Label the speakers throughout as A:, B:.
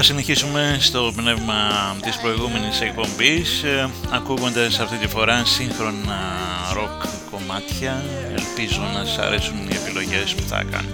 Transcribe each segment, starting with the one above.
A: Θα συνεχίσουμε στο πνεύμα της προηγούμενης εκπομπής ε, ακούγοντας αυτή τη φορά σύγχρονα ροκ κομμάτια. Ελπίζω να σας αρέσουν οι επιλογές που θα κάνω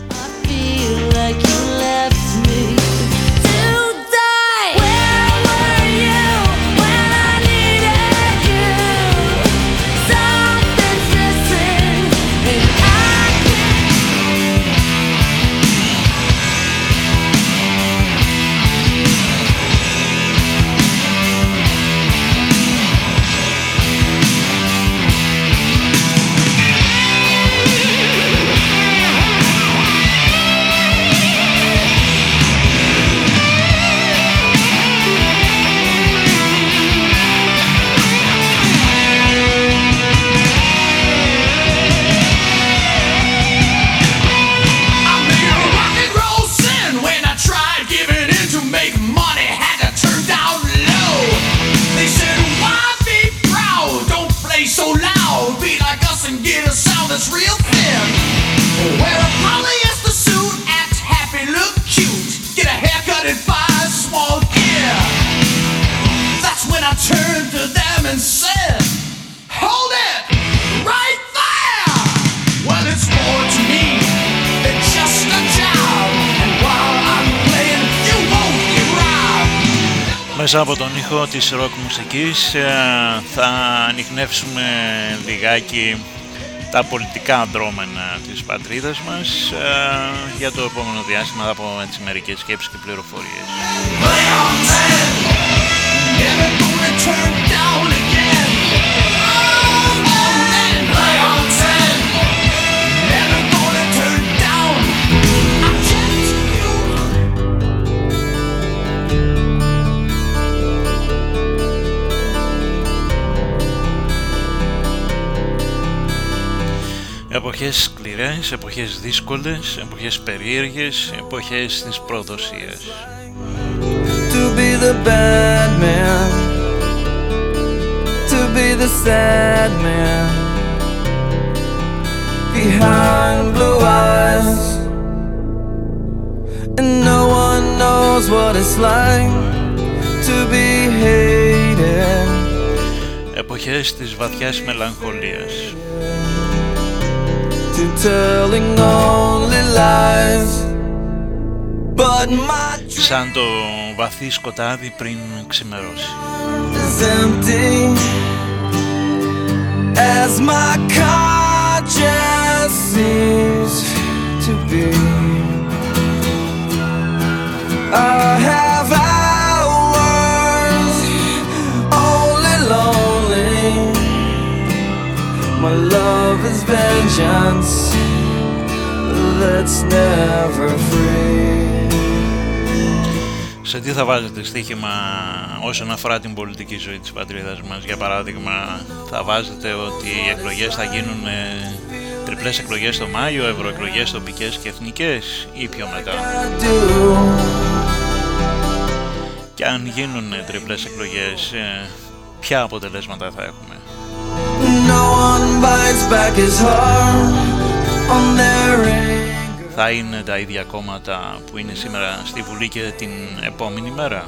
A: Μέσα από τον ήχο της ροκ μουσικής ε, θα ανοιχνεύσουμε λιγάκι τα πολιτικά δρόμενα της πατρίδας μας ε, για το επόμενο διάστημα θα πούμε τις μερικές σκέψεις και πληροφορίες. Εποχές σκληρές, εποχές δύσκολες, εποχές περίεργες, εποχές της προδοσίας. To be the bad man. To be the sad man. Behind blue eyes. And no one knows what it's like To be hated. Εποχές της βαθιάς μελαγχολίας to telling only lies But my Σαν το βαθύ σκοτάδι πριν ξημερώσει empty As my conscience seems to be I My love is vengeance that's never free. Σε τι θα βάζετε στοίχημα όσον αφορά την πολιτική ζωή της πατρίδας μας; Για παράδειγμα θα βάζετε ότι οι εκλογές θα γίνουν ε, τριπλές εκλογές το Μάιο, ευρωεκλογές τοπικές και εθνικές ή πιο μετά; Και αν γίνουν τριπλές εκλογές ε, ποια αποτελέσματα θα έχουμε; Θα είναι τα ίδια κόμματα που είναι σήμερα στη Βουλή και την επόμενη μέρα.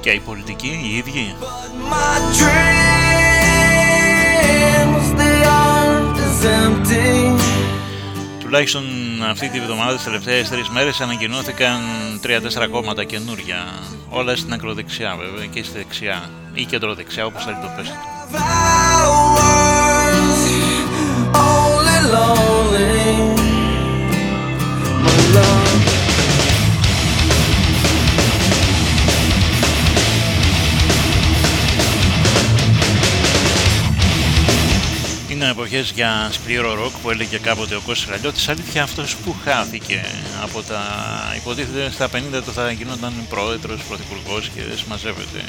A: Και οι πολιτικοί οι ίδιοι. Τουλάχιστον αυτή τη βδομάδα, τις τελευταίες τρεις μέρες ανακοινώθηκαν τρία-τέσσερα κόμματα καινούρια. Όλα στην ακροδεξιά βέβαια και στη δεξιά ή κεντροδεξιά όπως θέλει το πέσετε. Είναι εκλογές για σκληρό ροκ που έλεγε κάποτε ο Κώστας Ραλιώτης αλήθεια αυτός που χάθηκε από τα υποτίθεται στα 50 το θα γινόταν πρόεδρος, πρωθυπουργός και δεν συμμαζεύεται.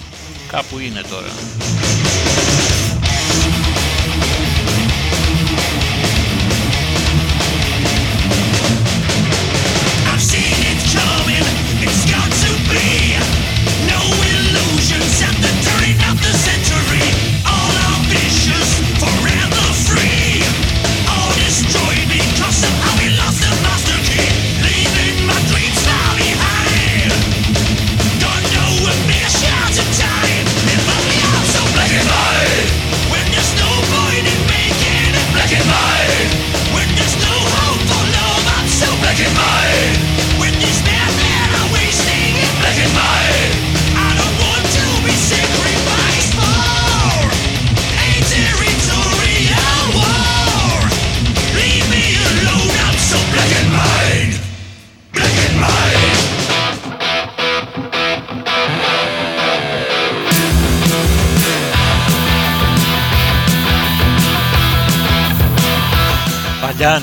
A: Κάπου είναι τώρα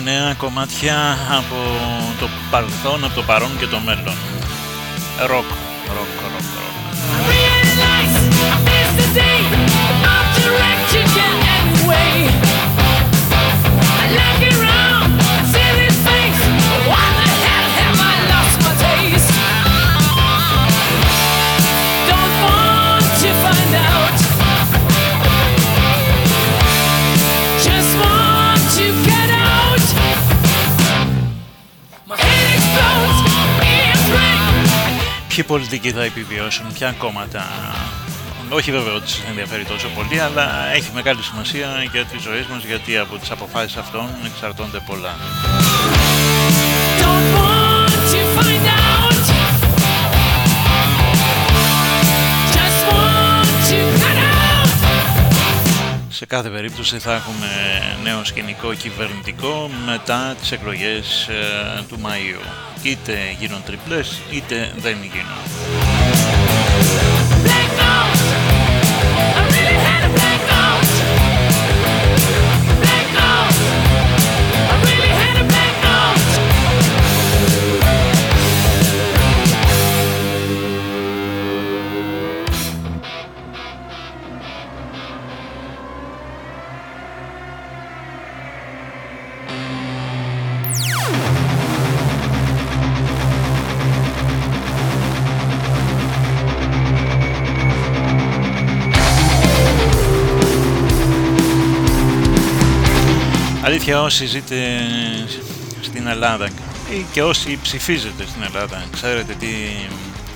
A: νέα κομμάτια από το παρελθόν, από το παρόν και το μέλλον. Ροκ, ροκ, ροκ, ροκ. Ποιοι πολιτικοί θα επιβιώσουν, ποια κόμματα. Όχι βέβαια ότι σας ενδιαφέρει τόσο πολύ, αλλά έχει μεγάλη σημασία για τις ζωές μας, γιατί από τις αποφάσεις αυτών εξαρτώνται πολλά. Σε κάθε περίπτωση θα έχουμε νέο σκηνικό κυβερνητικό μετά τις εκλογές ε, του Μαΐου. Είτε γίνουν τριπλές είτε δεν γίνουν. Αλήθεια όσοι ζείτε στην Ελλάδα ή και όσοι ψηφίζετε στην Ελλάδα, ξέρετε τι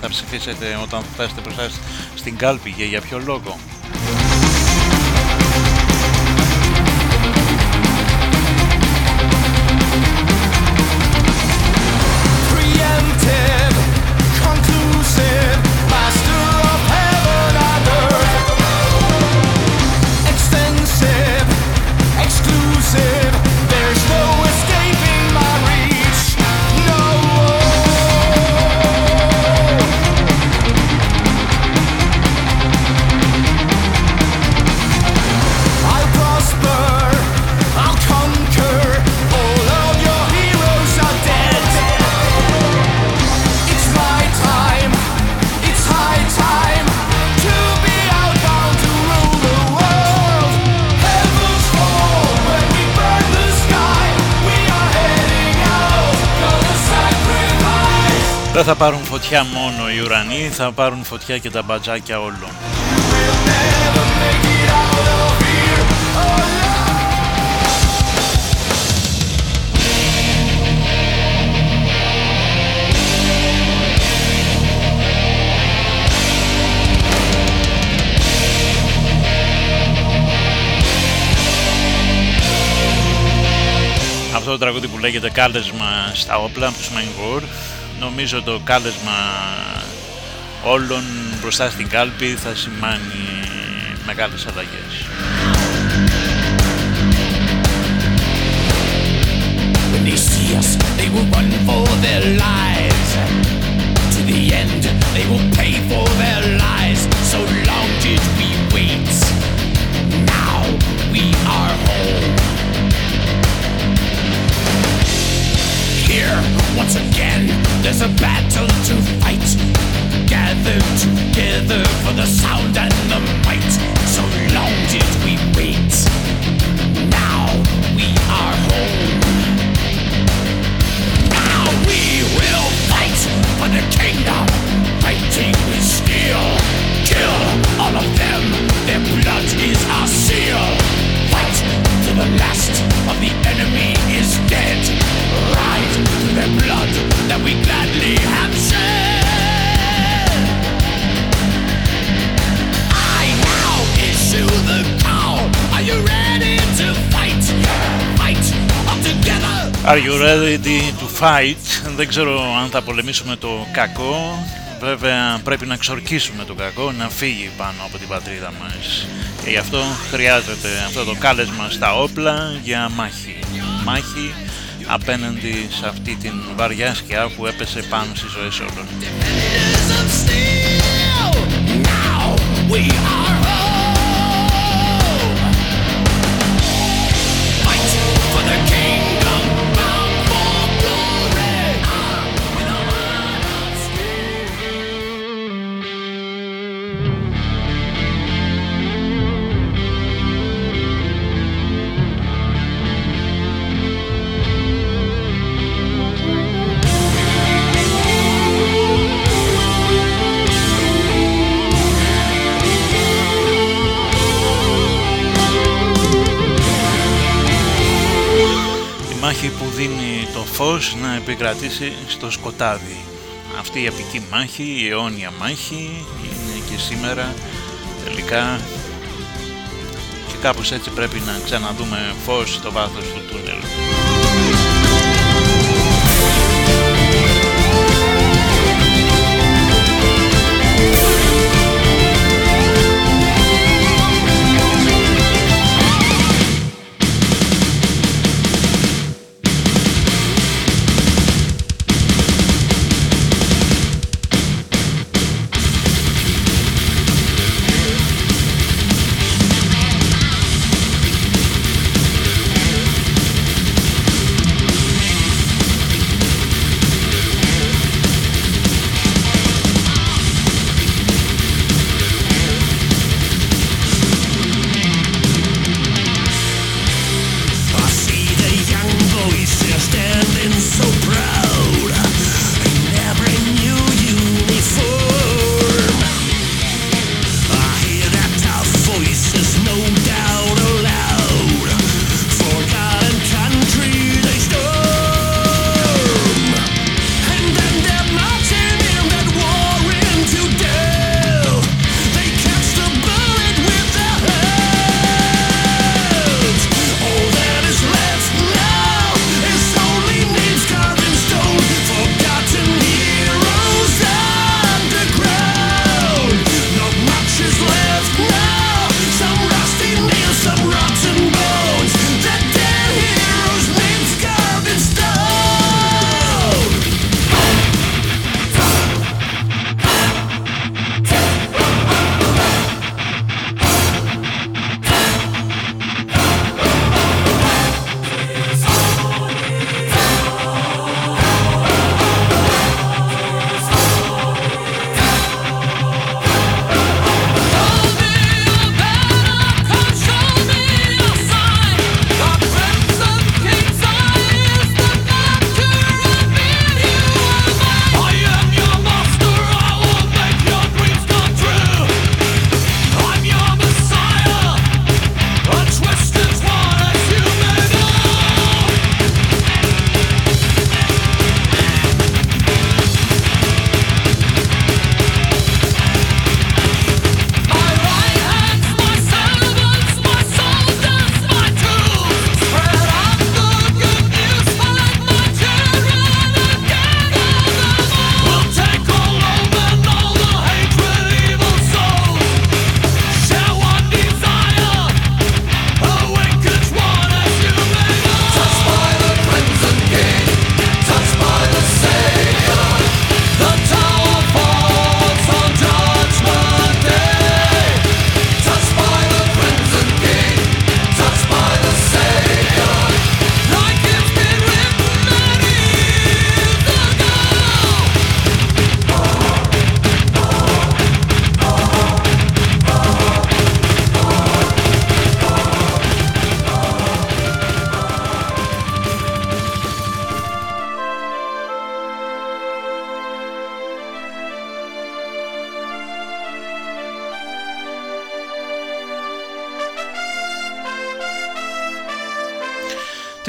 A: θα ψηφίσετε όταν φτάσετε μπροστά στην κάλπη και για ποιο λόγο; Δεν θα πάρουν φωτιά μόνο οι ουρανοί, θα πάρουν φωτιά και τα μπατζάκια όλων. Αυτό το τραγούδι που λέγεται κάλεσμα στα όπλα από τους Main Νομίζω ότι το κάλεσμα όλων μπροστά στην κάλπη θα σημάνει μεγάλες αλλαγές. Όταν once again there's a battle to fight. Gather together for the sound and the might. So long did we wait. Now we are home.
B: Now we will fight for the kingdom. Fighting with steel. You ready to fight? Δεν ξέρω αν θα πολεμήσουμε το κακό. Βέβαια πρέπει να εξορκίσουμε το κακό, να φύγει πάνω από την πατρίδα μας. Και γι' αυτό χρειάζεται αυτό το κάλεσμα στα όπλα για μάχη. Μάχη απέναντι σε αυτή την βαριά σκιά που έπεσε πάνω στις ζωές όλων. Φως να επικρατήσει στο σκοτάδι. Αυτή η επική μάχη, η αιώνια μάχη είναι και σήμερα τελικά και κάπως έτσι πρέπει να ξαναδούμε φως στο βάθος του τούνελ.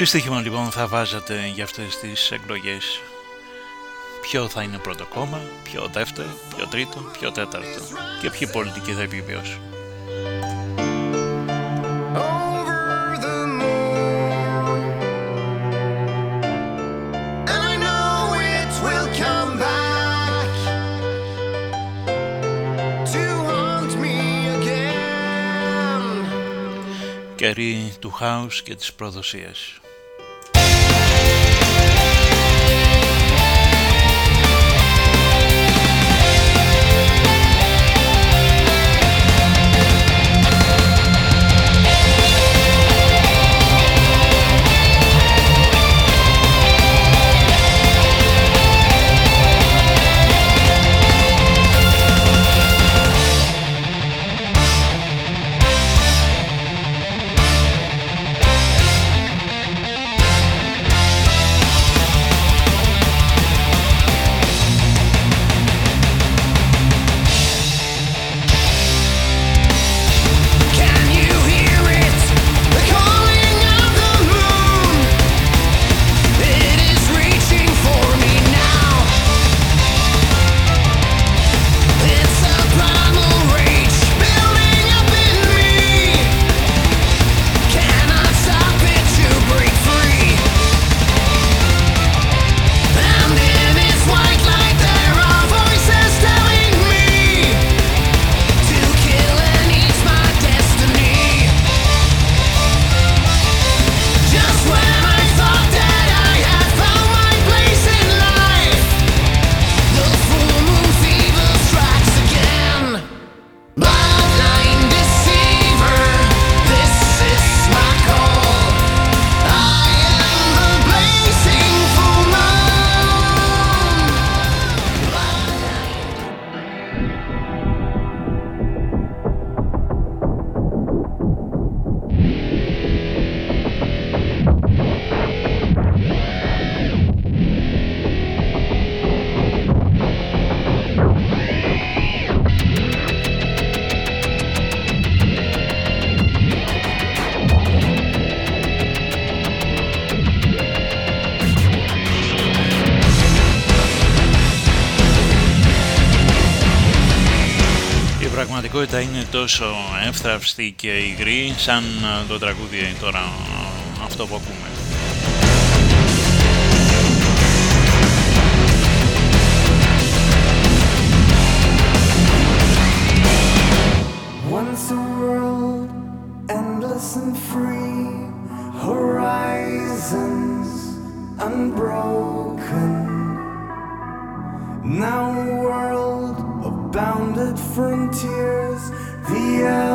B: Στοίχημα λοιπόν θα βάζατε για αυτές τις εκλογές Ποιο θα είναι πρώτο κόμμα, ποιο δεύτερο, ποιο τρίτο, ποιο τέταρτο Και ποιοι πολιτικοί θα επιβιώσουν. Κερί του χάους και της προδοσίας. είναι τόσο εύθραυστη και υγρή σαν ε, το τραγούδι τώρα ε, αυτό που ακούμε. and free horizons unbroken bounded Wir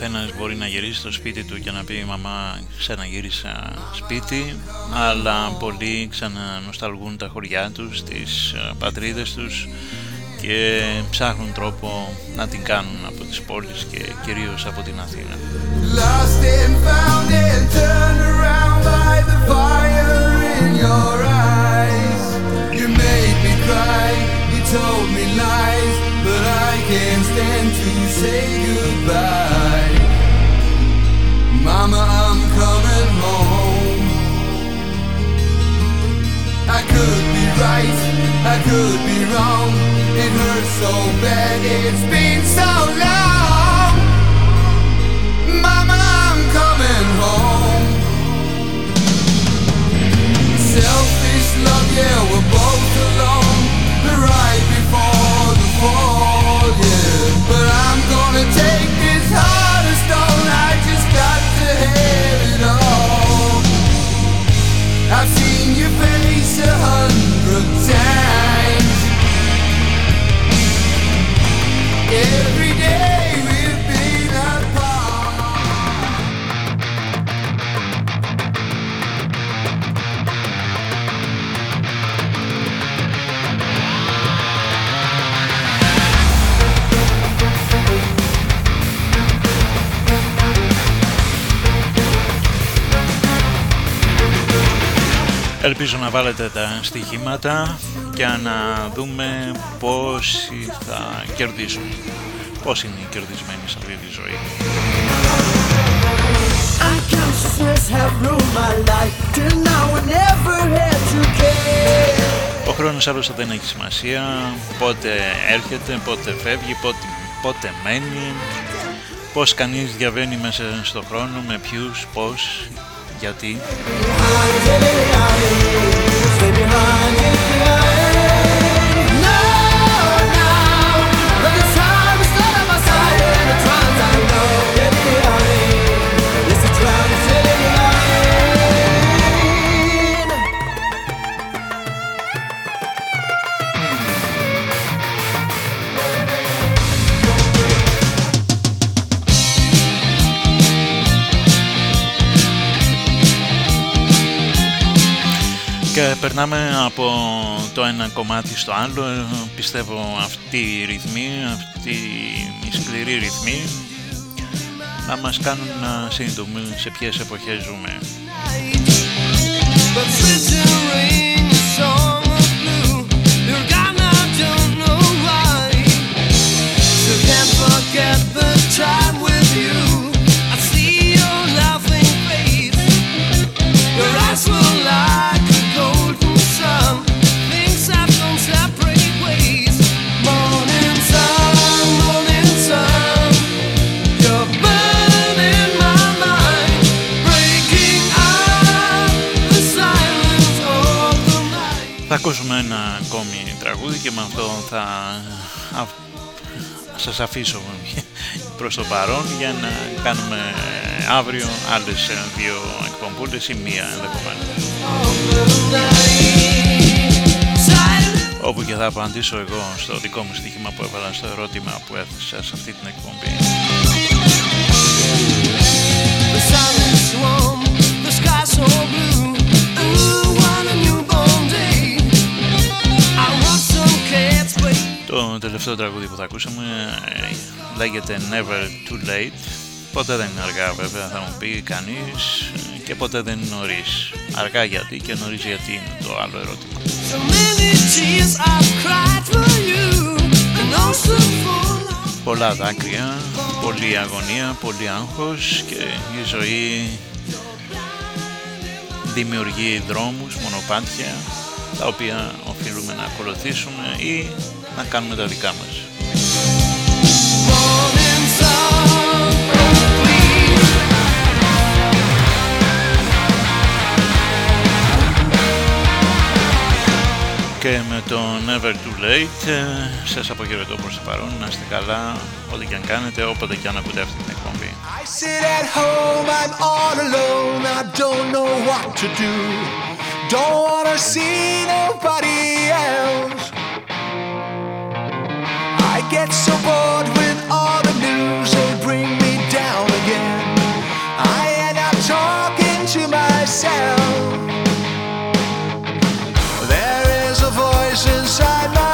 B: καθένας μπορεί να γυρίσει στο σπίτι του και να πει «Μαμά, ξαναγύρισα σπίτι», αλλά πολλοί ξανανοσταλγούν τα χωριά τους, τις πατρίδες τους,
A: και ψάχνουν τρόπο να την κάνουν από τις πόλεις και κυρίως από την Αθήνα. Lost and found and turned around by the fire in your eyes You made me cry, you told me lies But I can't stand to say goodbye Mama, I'm coming home. I could be right, I could be wrong. It hurts so bad, it's been so long. Mama, I'm coming home. Selfish love, yeah, hundred times. Every Ελπίζω να βάλετε τα στοιχήματα και να δούμε πόσοι θα κερδίσουν. Πώς είναι οι κερδισμένοι σε αυτή τη ζωή.
C: Unconsciousness have ruled my life till now I never had to care.
A: Ο χρόνος άλλωστε δεν έχει σημασία πότε έρχεται, πότε φεύγει, πότε, πότε μένει, πώς κανείς διαβαίνει μέσα στο χρόνο, με ποιους, πώς, γιατί. Περνάμε από το ένα κομμάτι στο άλλο. Πιστεύω αυτή η ρυθμή, αυτή η σκληρή ρυθμή να μας κάνουν να συνειδητοποιούμε σε ποιες εποχές ζούμε. Ακούσουμε ένα ακόμη τραγούδι και με αυτό θα α, σας αφήσω προς το παρόν για να κάνουμε αύριο άλλες ε, δύο εκπομπούλες ή μία ενδεχομένως. Όπου και θα απαντήσω εγώ στο δικό μου στοίχημα που έβαλα στο ερώτημα που έθεσα σε αυτή την εκπομπή.
C: The sun is warm, the sky so blue.
A: Το τελευταίο τραγούδι που θα ακούσαμε ε, λέγεται Never Too Late. Ποτέ δεν είναι αργά βέβαια θα μου πει κανείς ε, και ποτέ δεν είναι νωρίς. Αργά γιατί και νωρίς γιατί είναι το άλλο ερώτημα.
C: so many tears I've cried for you. An ocean full of
A: Πολλά δάκρυα, πολλή αγωνία, πολύ άγχος και η ζωή δημιουργεί δρόμους, μονοπάτια τα οποία οφείλουμε να ακολουθήσουμε ή να κάνουμε τα δικά μας.
C: morning sun. Please,
A: Και με το Never Too Late ε, σας αποχαιρετώ προς το παρόν, να είστε καλά, ό,τι και αν κάνετε, όποτε και αν ακούτε αυτή την εκπομπή.
D: I sit at home, I'm all alone, I don't know what to do. Don't wanna see nobody else. get so bored with all the news they bring me down again. I end up talking to myself. There is a voice inside my